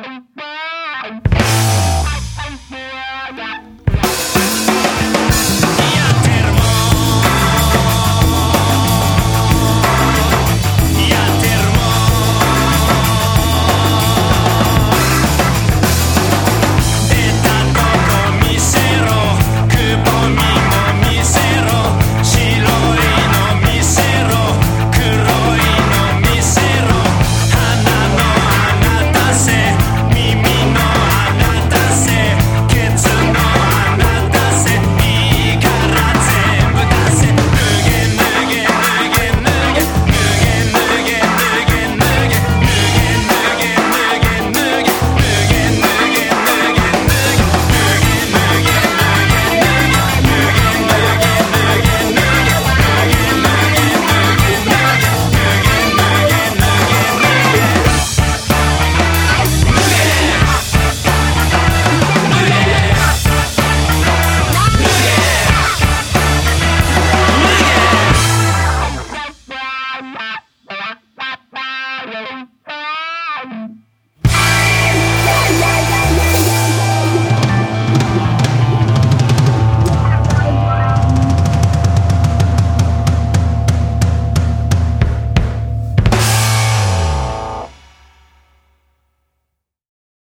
nothing.